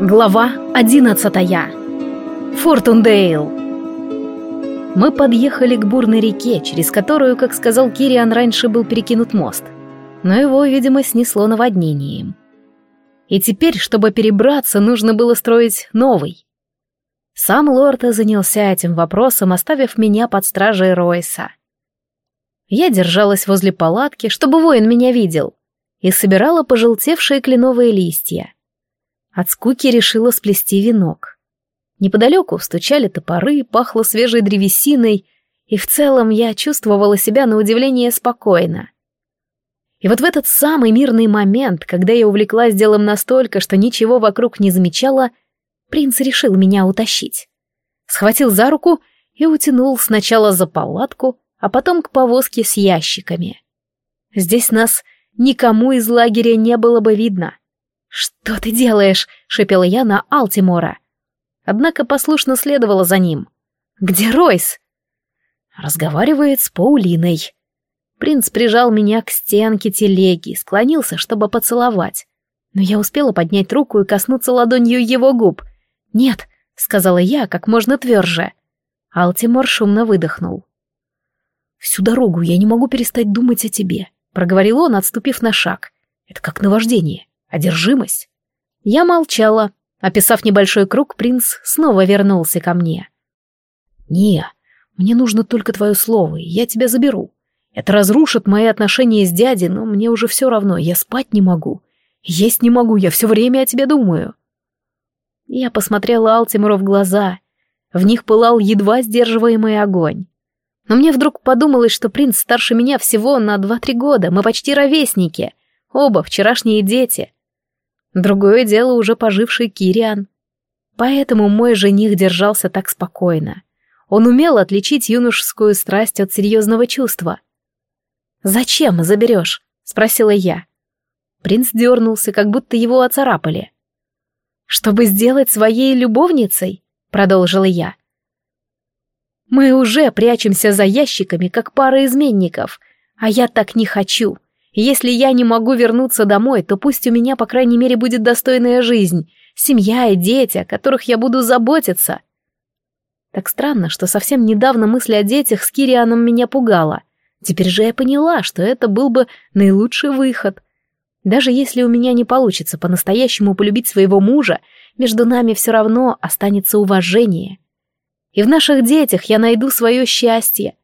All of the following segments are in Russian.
Глава одиннадцатая. Фортундейл. Мы подъехали к бурной реке, через которую, как сказал Кириан, раньше был перекинут мост. Но его, видимо, снесло наводнением. И теперь, чтобы перебраться, нужно было строить новый. Сам лорд занялся этим вопросом, оставив меня под стражей Ройса. Я держалась возле палатки, чтобы воин меня видел, и собирала пожелтевшие кленовые листья. От скуки решила сплести венок. Неподалеку стучали топоры, пахло свежей древесиной, и в целом я чувствовала себя на удивление спокойно. И вот в этот самый мирный момент, когда я увлеклась делом настолько, что ничего вокруг не замечала, принц решил меня утащить. Схватил за руку и утянул сначала за палатку, а потом к повозке с ящиками. Здесь нас никому из лагеря не было бы видно. «Что ты делаешь?» — шепела я на Алтимора. Однако послушно следовала за ним. «Где Ройс?» Разговаривает с Паулиной. Принц прижал меня к стенке телеги, склонился, чтобы поцеловать. Но я успела поднять руку и коснуться ладонью его губ. «Нет», — сказала я как можно тверже. Алтимор шумно выдохнул. «Всю дорогу я не могу перестать думать о тебе», — проговорил он, отступив на шаг. «Это как наваждение. Одержимость? Я молчала. Описав небольшой круг, принц снова вернулся ко мне. «Не, мне нужно только твое слово, и я тебя заберу. Это разрушит мои отношения с дядей, но мне уже все равно, я спать не могу. Есть не могу, я все время о тебе думаю». Я посмотрела Алтимуру в глаза. В них пылал едва сдерживаемый огонь. Но мне вдруг подумалось, что принц старше меня всего на два-три года, мы почти ровесники, оба вчерашние дети. Другое дело уже поживший Кириан. Поэтому мой жених держался так спокойно. Он умел отличить юношескую страсть от серьезного чувства. «Зачем заберешь?» — спросила я. Принц дернулся, как будто его оцарапали. «Чтобы сделать своей любовницей?» — продолжила я. «Мы уже прячемся за ящиками, как пара изменников, а я так не хочу. Если я не могу вернуться домой, то пусть у меня, по крайней мере, будет достойная жизнь, семья и дети, о которых я буду заботиться. Так странно, что совсем недавно мысль о детях с Кирианом меня пугала. Теперь же я поняла, что это был бы наилучший выход. Даже если у меня не получится по-настоящему полюбить своего мужа, между нами все равно останется уважение. И в наших детях я найду свое счастье,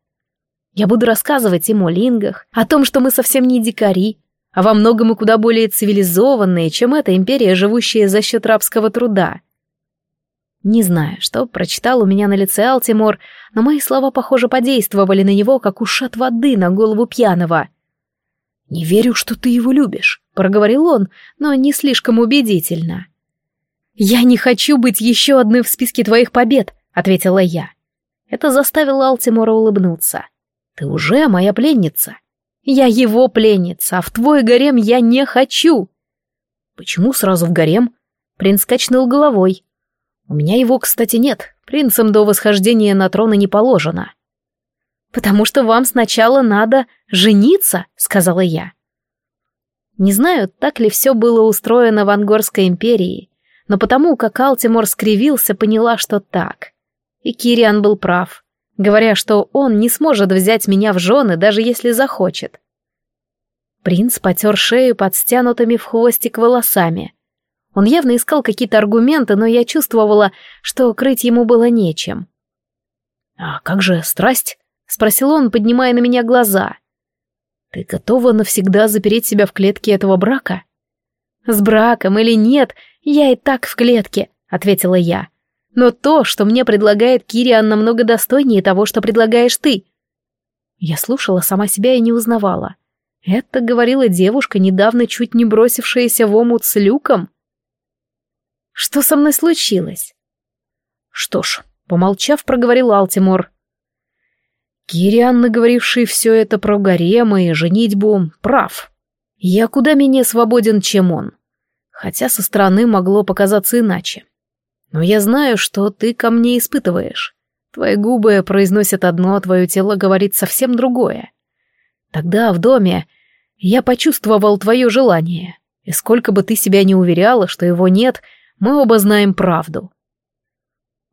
я буду рассказывать им о лингах, о том, что мы совсем не дикари, а во многом и куда более цивилизованные, чем эта империя, живущая за счет рабского труда. Не знаю, что прочитал у меня на лице Алтимор, но мои слова, похоже, подействовали на него, как ушат воды на голову пьяного. «Не верю, что ты его любишь», — проговорил он, но не слишком убедительно. «Я не хочу быть еще одной в списке твоих побед», — ответила я. Это заставило Алтимора улыбнуться. Ты уже моя пленница. Я его пленница, а в твой гарем я не хочу. Почему сразу в гарем? Принц качнул головой. У меня его, кстати, нет. Принцам до восхождения на трон и не положено. Потому что вам сначала надо жениться, сказала я. Не знаю, так ли все было устроено в Ангорской империи, но потому как Алтимор скривился, поняла, что так. И Кириан был прав говоря, что он не сможет взять меня в жены, даже если захочет. Принц потер шею под стянутыми в хвостик волосами. Он явно искал какие-то аргументы, но я чувствовала, что крыть ему было нечем. «А как же страсть?» — спросил он, поднимая на меня глаза. «Ты готова навсегда запереть себя в клетке этого брака?» «С браком или нет, я и так в клетке», — ответила я. Но то, что мне предлагает Кириан, намного достойнее того, что предлагаешь ты. Я слушала сама себя и не узнавала. Это говорила девушка, недавно чуть не бросившаяся в омут с люком. Что со мной случилось? Что ж, помолчав, проговорил Алтимор. Кириан, наговоривший все это про гаремы и женитьбу, прав. Я куда менее свободен, чем он. Хотя со стороны могло показаться иначе. Но я знаю, что ты ко мне испытываешь. Твои губы произносят одно, твое тело говорит совсем другое. Тогда в доме я почувствовал твое желание. И сколько бы ты себя не уверяла, что его нет, мы оба знаем правду.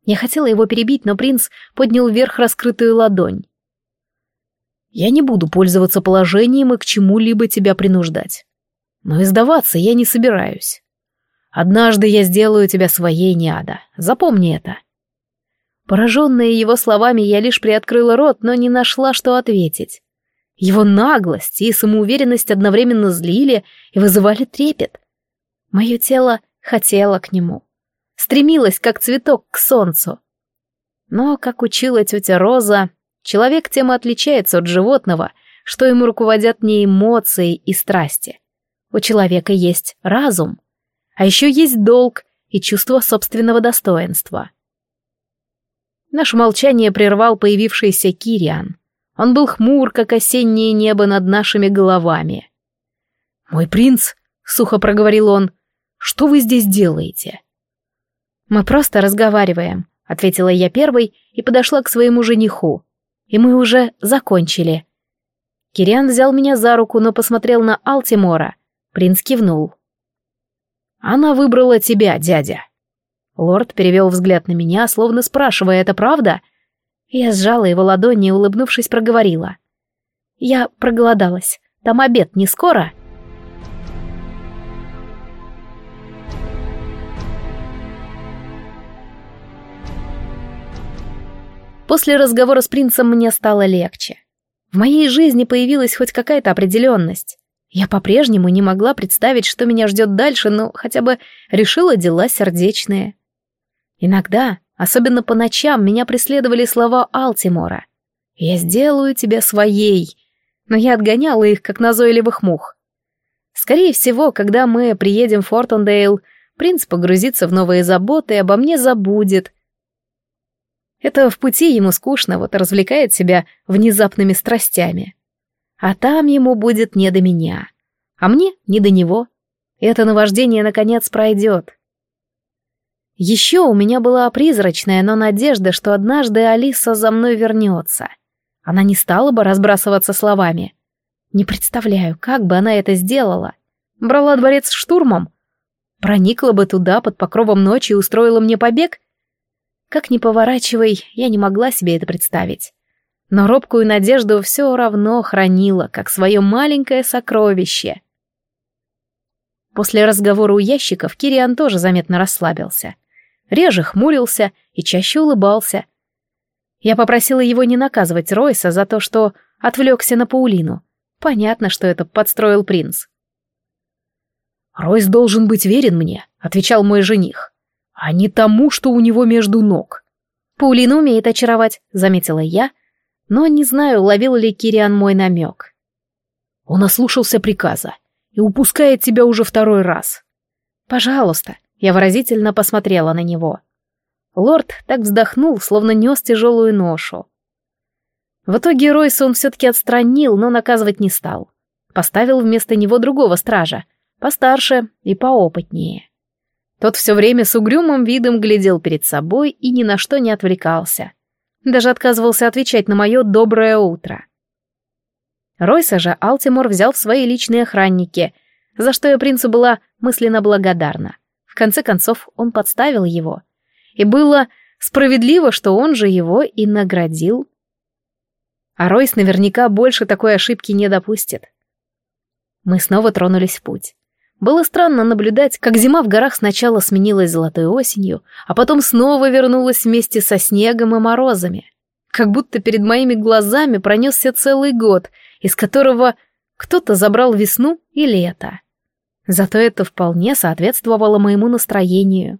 Я хотела его перебить, но принц поднял вверх раскрытую ладонь. Я не буду пользоваться положением и к чему-либо тебя принуждать. Но и сдаваться я не собираюсь. Однажды я сделаю тебя своей, Неада. Запомни это. Пораженная его словами, я лишь приоткрыла рот, но не нашла, что ответить. Его наглость и самоуверенность одновременно злили и вызывали трепет. Мое тело хотело к нему, стремилось, как цветок, к солнцу. Но, как учила тетя Роза, человек тем и отличается от животного, что ему руководят не эмоции и страсти. У человека есть разум, а еще есть долг и чувство собственного достоинства. Наше молчание прервал появившийся Кириан. Он был хмур, как осеннее небо над нашими головами. «Мой принц», — сухо проговорил он, — «что вы здесь делаете?» «Мы просто разговариваем», — ответила я первой и подошла к своему жениху. «И мы уже закончили». Кириан взял меня за руку, но посмотрел на Алтимора. Принц кивнул. «Она выбрала тебя, дядя». Лорд перевел взгляд на меня, словно спрашивая, это правда? Я сжала его ладони и, улыбнувшись, проговорила. «Я проголодалась. Там обед не скоро?» После разговора с принцем мне стало легче. В моей жизни появилась хоть какая-то определенность. Я по-прежнему не могла представить, что меня ждет дальше, но хотя бы решила дела сердечные. Иногда, особенно по ночам, меня преследовали слова Алтимора. «Я сделаю тебя своей», но я отгоняла их, как назойливых мух. Скорее всего, когда мы приедем в Фортондейл, принц погрузится в новые заботы и обо мне забудет. Это в пути ему скучно, вот развлекает себя внезапными страстями. А там ему будет не до меня, а мне не до него. Это наваждение, наконец, пройдет. Еще у меня была призрачная, но надежда, что однажды Алиса за мной вернется. Она не стала бы разбрасываться словами. Не представляю, как бы она это сделала. Брала дворец штурмом? Проникла бы туда под покровом ночи и устроила мне побег? Как ни поворачивай, я не могла себе это представить. Но робкую надежду все равно хранила, как свое маленькое сокровище. После разговора у ящиков Кириан тоже заметно расслабился реже хмурился и чаще улыбался. Я попросила его не наказывать Ройса за то, что отвлекся на Паулину. Понятно, что это подстроил принц. «Ройс должен быть верен мне», — отвечал мой жених, «а не тому, что у него между ног». «Паулина умеет очаровать», — заметила я, но не знаю, ловил ли Кириан мой намек. Он ослушался приказа и упускает тебя уже второй раз. «Пожалуйста, я выразительно посмотрела на него. Лорд так вздохнул, словно нес тяжелую ношу. В итоге Ройса он все-таки отстранил, но наказывать не стал. Поставил вместо него другого стража, постарше и поопытнее. Тот все время с угрюмым видом глядел перед собой и ни на что не отвлекался. Даже отказывался отвечать на мое «доброе утро». Ройса же Алтимор взял в свои личные охранники, за что я принцу была мысленно благодарна. В конце концов, он подставил его. И было справедливо, что он же его и наградил. А Ройс наверняка больше такой ошибки не допустит. Мы снова тронулись в путь. Было странно наблюдать, как зима в горах сначала сменилась золотой осенью, а потом снова вернулась вместе со снегом и морозами. Как будто перед моими глазами пронесся целый год, из которого кто-то забрал весну и лето. Зато это вполне соответствовало моему настроению.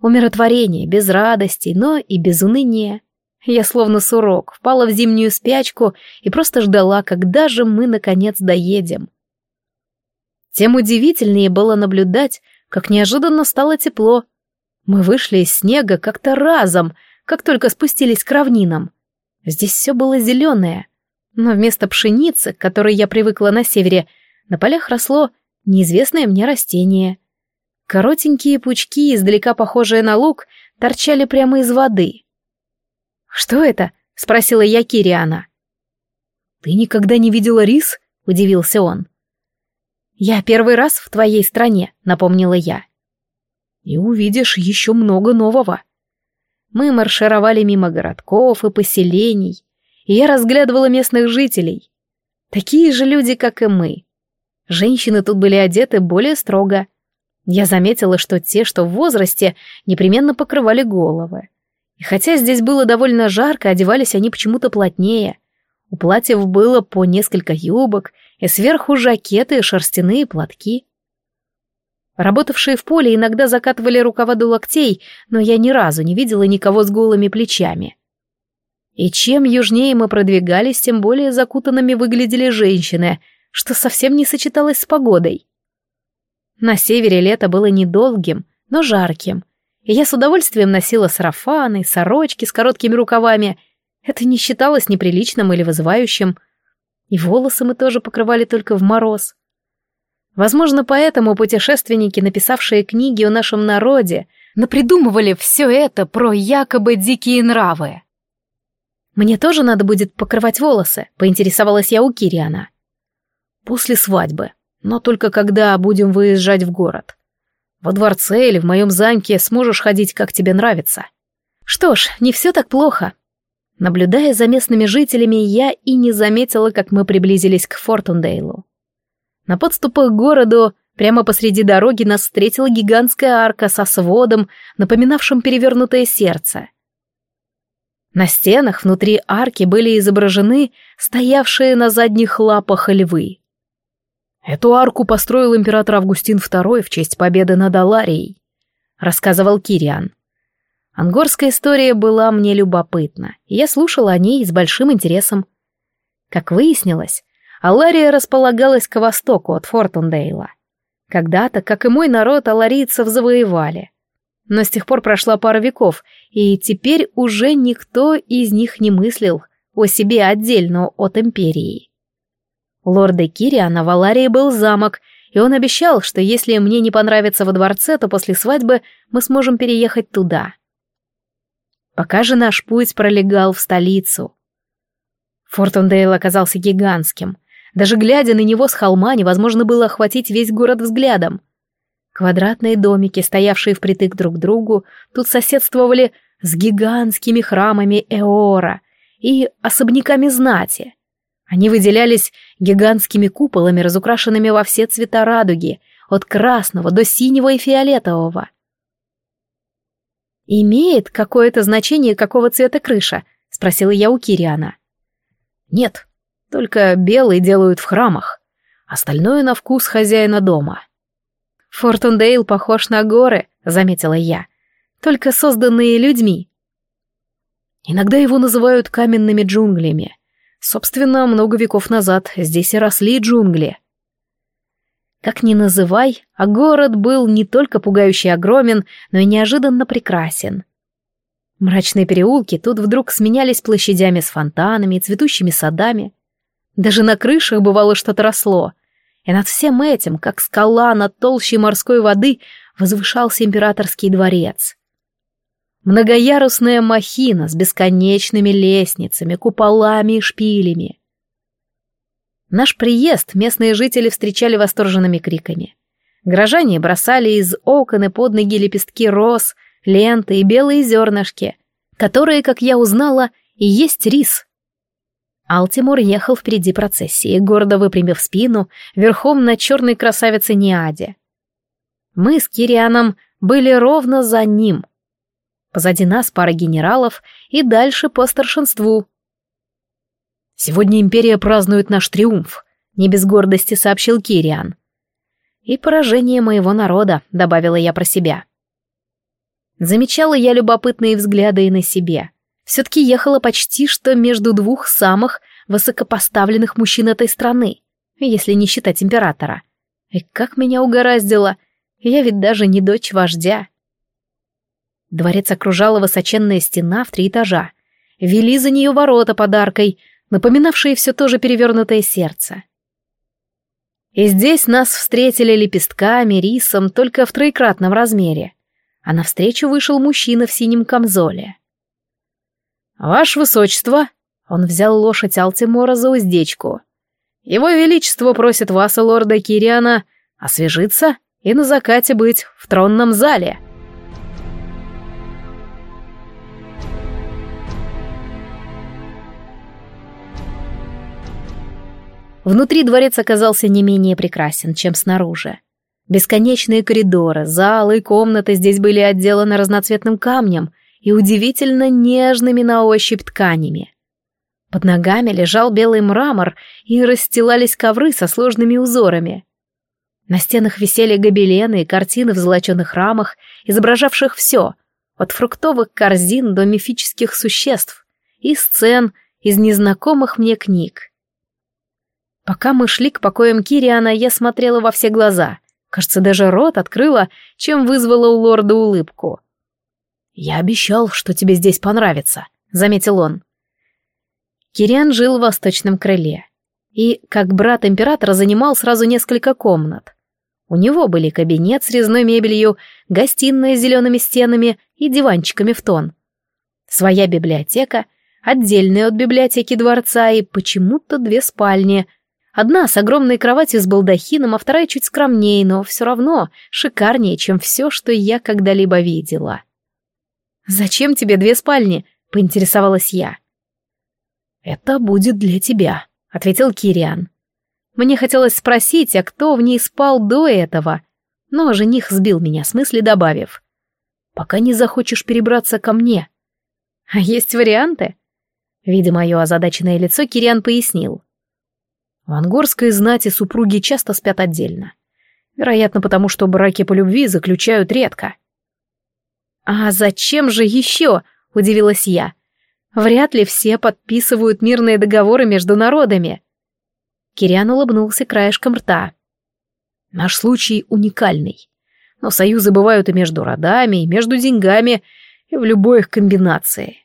Умиротворение, без радости, но и без уныния. Я словно сурок, впала в зимнюю спячку и просто ждала, когда же мы наконец доедем. Тем удивительнее было наблюдать, как неожиданно стало тепло. Мы вышли из снега как-то разом, как только спустились к равнинам. Здесь все было зеленое, но вместо пшеницы, к которой я привыкла на севере, на полях росло неизвестное мне растение. Коротенькие пучки, издалека похожие на лук, торчали прямо из воды. «Что это?» — спросила я Кириана. «Ты никогда не видела рис?» — удивился он. «Я первый раз в твоей стране», — напомнила я. и увидишь еще много нового. Мы маршировали мимо городков и поселений, и я разглядывала местных жителей. Такие же люди, как и мы. Женщины тут были одеты более строго. Я заметила, что те, что в возрасте, непременно покрывали головы. И хотя здесь было довольно жарко, одевались они почему-то плотнее. У платьев было по несколько юбок, и сверху жакеты шерстяные платки. Работавшие в поле иногда закатывали рукава до локтей, но я ни разу не видела никого с голыми плечами. И чем южнее мы продвигались, тем более закутанными выглядели женщины, что совсем не сочеталось с погодой. На севере лето было недолгим, но жарким, и я с удовольствием носила сарафаны, сорочки с короткими рукавами. Это не считалось неприличным или вызывающим. И волосы мы тоже покрывали только в мороз. Возможно, поэтому путешественники, написавшие книги о нашем народе, напридумывали все это про якобы дикие нравы. «Мне тоже надо будет покрывать волосы», — поинтересовалась я у Кириана. «После свадьбы, но только когда будем выезжать в город. Во дворце или в моем замке сможешь ходить, как тебе нравится». «Что ж, не все так плохо». Наблюдая за местными жителями, я и не заметила, как мы приблизились к Фортундейлу. На подступах к городу прямо посреди дороги нас встретила гигантская арка со сводом, напоминавшим перевернутое сердце. На стенах внутри арки были изображены стоявшие на задних лапах львы. Эту арку построил император Августин II в честь победы над Аларией, рассказывал Кириан. Ангорская история была мне любопытна, и я слушала о ней с большим интересом. Как выяснилось, Алария располагалась к востоку от Фортундейла. Когда-то, как и мой народ, аларийцев завоевали. Но с тех пор прошла пара веков, и теперь уже никто из них не мыслил о себе отдельно от империи. У лорда Кириана в Аларии был замок, и он обещал, что если мне не понравится во дворце, то после свадьбы мы сможем переехать туда. Пока же наш путь пролегал в столицу. Фортундейл оказался гигантским — даже глядя на него с холма, невозможно было охватить весь город взглядом. Квадратные домики, стоявшие впритык друг к другу, тут соседствовали с гигантскими храмами Эора и особняками знати. Они выделялись гигантскими куполами, разукрашенными во все цвета радуги, от красного до синего и фиолетового. «Имеет какое-то значение, какого цвета крыша?» — спросила я у Кириана. «Нет», только белый делают в храмах. Остальное на вкус хозяина дома. «Фортундейл похож на горы», — заметила я. «Только созданные людьми». Иногда его называют каменными джунглями. Собственно, много веков назад здесь и росли джунгли. Как ни называй, а город был не только пугающе огромен, но и неожиданно прекрасен. Мрачные переулки тут вдруг сменялись площадями с фонтанами и цветущими садами. Даже на крышах бывало что-то росло. И над всем этим, как скала над толщей морской воды, возвышался императорский дворец. Многоярусная махина с бесконечными лестницами, куполами и шпилями. Наш приезд местные жители встречали восторженными криками. Горожане бросали из окон и под ноги лепестки роз, ленты и белые зернышки, которые, как я узнала, и есть рис. Алтимор ехал впереди процессии, гордо выпрямив спину, верхом на черной красавице Неаде. Мы с Кирианом были ровно за ним. Позади нас пара генералов и дальше по старшинству. «Сегодня империя празднует наш триумф», — не без гордости сообщил Кириан. «И поражение моего народа», — добавила я про себя. Замечала я любопытные взгляды и на себе — все-таки ехала почти что между двух самых высокопоставленных мужчин этой страны, если не считать императора. И как меня угораздило, я ведь даже не дочь вождя. Дворец окружала высоченная стена в три этажа. Вели за нее ворота подаркой, напоминавшие все то же перевернутое сердце. И здесь нас встретили лепестками, рисом, только в троекратном размере. А навстречу вышел мужчина в синем камзоле. «Ваше высочество!» Он взял лошадь Алтимора за уздечку. «Его величество просит вас лорда Кириана освежиться и на закате быть в тронном зале». Внутри дворец оказался не менее прекрасен, чем снаружи. Бесконечные коридоры, залы и комнаты здесь были отделаны разноцветным камнем и удивительно нежными на ощупь тканями. Под ногами лежал белый мрамор и расстилались ковры со сложными узорами. На стенах висели гобелены и картины в золоченых рамах, изображавших все, от фруктовых корзин до мифических существ и сцен из незнакомых мне книг. Пока мы шли к покоям Кириана, я смотрела во все глаза. Кажется, даже рот открыла, чем вызвала у лорда улыбку. «Я обещал, что тебе здесь понравится», — заметил он. Кириан жил в восточном крыле и, как брат императора, занимал сразу несколько комнат. У него были кабинет с резной мебелью, гостиная с зелеными стенами и диванчиками в тон. Своя библиотека, отдельная от библиотеки дворца и почему-то две спальни. Одна с огромной кроватью с балдахином, а вторая чуть скромнее, но все равно шикарнее, чем все, что я когда-либо видела. «Зачем тебе две спальни?» — поинтересовалась я. «Это будет для тебя», — ответил Кириан. Мне хотелось спросить, а кто в ней спал до этого, но жених сбил меня с мысли, добавив. «Пока не захочешь перебраться ко мне». «А есть варианты?» Видя мое озадаченное лицо, Кириан пояснил. В ангорской знати супруги часто спят отдельно. Вероятно, потому что браки по любви заключают редко. «А зачем же еще?» — удивилась я. Вряд ли все подписывают мирные договоры между народами. Кириан улыбнулся краешком рта. Наш случай уникальный. Но союзы бывают и между родами, и между деньгами, и в любой их комбинации.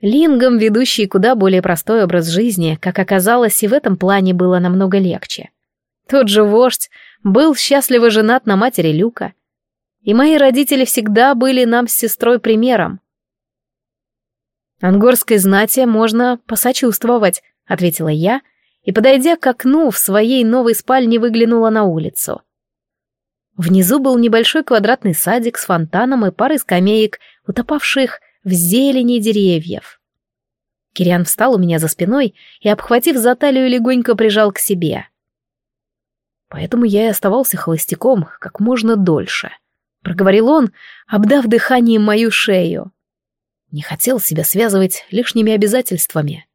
Лингам, ведущий куда более простой образ жизни, как оказалось, и в этом плане было намного легче. Тот же вождь был счастливо женат на матери Люка. И мои родители всегда были нам с сестрой примером. «Ангорской знати можно посочувствовать», — ответила я, и, подойдя к окну, в своей новой спальне выглянула на улицу. Внизу был небольшой квадратный садик с фонтаном и парой скамеек, утопавших в зелени деревьев. Кириан встал у меня за спиной и, обхватив за талию, легонько прижал к себе. Поэтому я и оставался холостяком как можно дольше. Проговорил он, обдав дыханием мою шею. Не хотел себя связывать лишними обязательствами.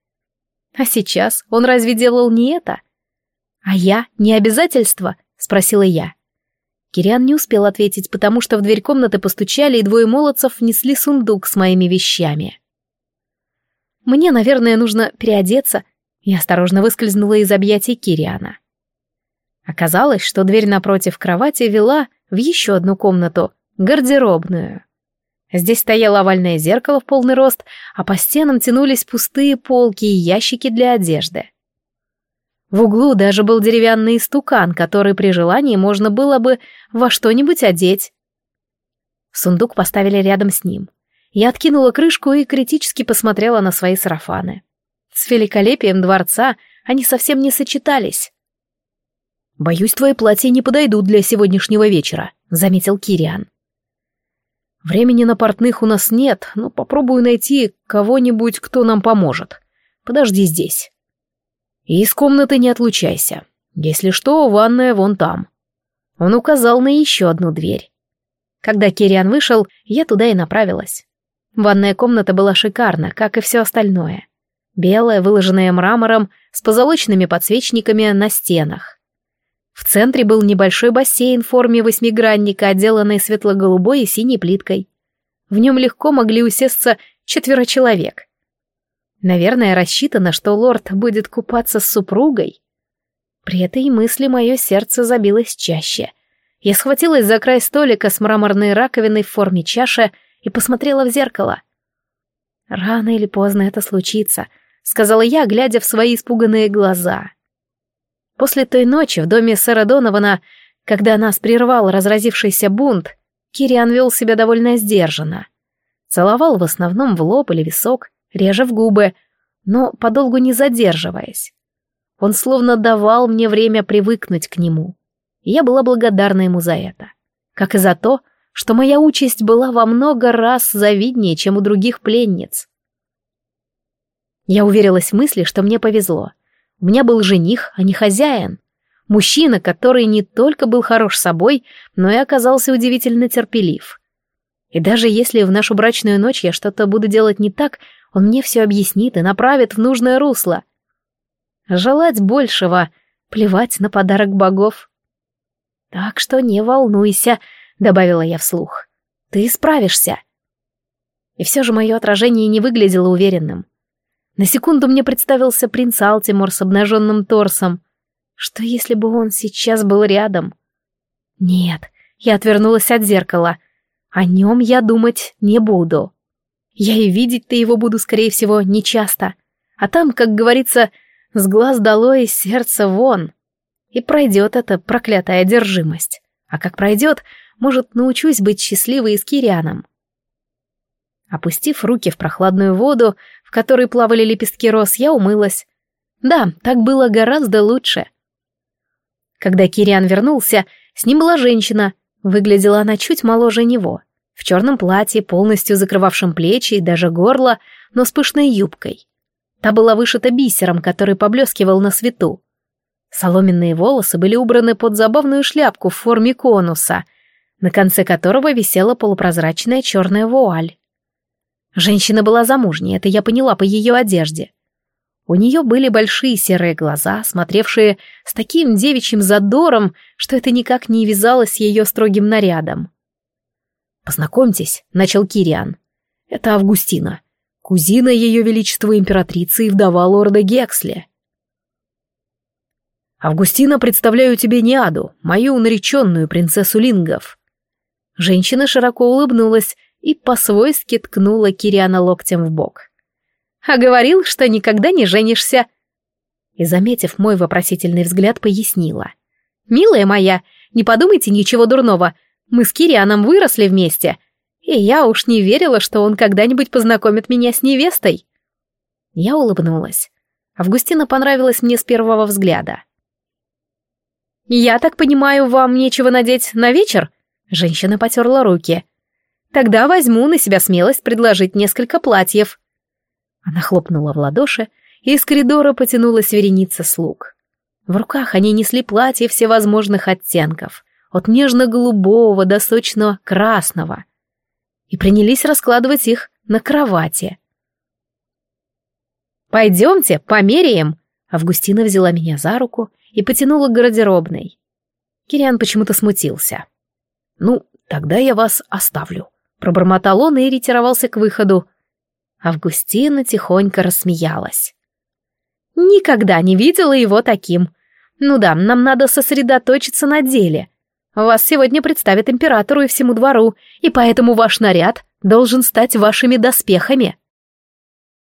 А сейчас он разве делал не это? А я не обязательство? Спросила я. Кириан не успел ответить, потому что в дверь комнаты постучали, и двое молодцев внесли сундук с моими вещами. Мне, наверное, нужно переодеться. Я осторожно выскользнула из объятий Кириана. Оказалось, что дверь напротив кровати вела в еще одну комнату, гардеробную. Здесь стояло овальное зеркало в полный рост, а по стенам тянулись пустые полки и ящики для одежды. В углу даже был деревянный стукан, который при желании можно было бы во что-нибудь одеть. Сундук поставили рядом с ним. Я откинула крышку и критически посмотрела на свои сарафаны. С великолепием дворца они совсем не сочетались. «Боюсь, твои платья не подойдут для сегодняшнего вечера», — заметил Кириан. Времени на портных у нас нет, но попробую найти кого-нибудь, кто нам поможет. Подожди здесь. И из комнаты не отлучайся. Если что, ванная вон там. Он указал на еще одну дверь. Когда Кириан вышел, я туда и направилась. Ванная комната была шикарна, как и все остальное. Белая, выложенная мрамором, с позолоченными подсвечниками на стенах. В центре был небольшой бассейн в форме восьмигранника, отделанный светло-голубой и синей плиткой. В нем легко могли усесться четверо человек. Наверное, рассчитано, что лорд будет купаться с супругой. При этой мысли мое сердце забилось чаще. Я схватилась за край столика с мраморной раковиной в форме чаши и посмотрела в зеркало. «Рано или поздно это случится», — сказала я, глядя в свои испуганные глаза. После той ночи в доме сэра Донована, когда нас прервал разразившийся бунт, Кириан вел себя довольно сдержанно. Целовал в основном в лоб или висок, реже в губы, но подолгу не задерживаясь. Он словно давал мне время привыкнуть к нему. И я была благодарна ему за это. Как и за то, что моя участь была во много раз завиднее, чем у других пленниц. Я уверилась в мысли, что мне повезло — У меня был жених, а не хозяин. Мужчина, который не только был хорош собой, но и оказался удивительно терпелив. И даже если в нашу брачную ночь я что-то буду делать не так, он мне все объяснит и направит в нужное русло. Желать большего, плевать на подарок богов. Так что не волнуйся, добавила я вслух. Ты справишься. И все же мое отражение не выглядело уверенным. На секунду мне представился принц Алтимор с обнаженным торсом. Что если бы он сейчас был рядом? Нет, я отвернулась от зеркала. О нем я думать не буду. Я и видеть-то его буду, скорее всего, нечасто. А там, как говорится, с глаз долой, из сердца вон. И пройдет эта проклятая одержимость. А как пройдет, может, научусь быть счастливой с Кирианом. Опустив руки в прохладную воду, в которой плавали лепестки роз, я умылась. Да, так было гораздо лучше. Когда Кириан вернулся, с ним была женщина. Выглядела она чуть моложе него. В черном платье, полностью закрывавшем плечи и даже горло, но с пышной юбкой. Та была вышита бисером, который поблескивал на свету. Соломенные волосы были убраны под забавную шляпку в форме конуса, на конце которого висела полупрозрачная черная вуаль. Женщина была замужней, это я поняла по ее одежде. У нее были большие серые глаза, смотревшие с таким девичьим задором, что это никак не вязалось с ее строгим нарядом. «Познакомьтесь», — начал Кириан. «Это Августина, кузина ее величества императрицы и вдова лорда Гексли». «Августина, представляю тебе Неаду, мою нареченную принцессу Лингов». Женщина широко улыбнулась и по-свойски ткнула Кириана локтем в бок а говорил, что никогда не женишься». И, заметив мой вопросительный взгляд, пояснила. «Милая моя, не подумайте ничего дурного. Мы с Кирианом выросли вместе, и я уж не верила, что он когда-нибудь познакомит меня с невестой». Я улыбнулась. Августина понравилась мне с первого взгляда. «Я так понимаю, вам нечего надеть на вечер?» Женщина потерла руки. «Тогда возьму на себя смелость предложить несколько платьев». Она хлопнула в ладоши, и из коридора потянулась вереница слуг. В руках они несли платья всевозможных оттенков, от нежно-голубого до сочно-красного, и принялись раскладывать их на кровати. «Пойдемте, померяем!» Августина взяла меня за руку и потянула к гардеробной. Кириан почему-то смутился. «Ну, тогда я вас оставлю», — пробормотал он и ретировался к выходу, Августина тихонько рассмеялась. «Никогда не видела его таким. Ну да, нам надо сосредоточиться на деле. Вас сегодня представят императору и всему двору, и поэтому ваш наряд должен стать вашими доспехами».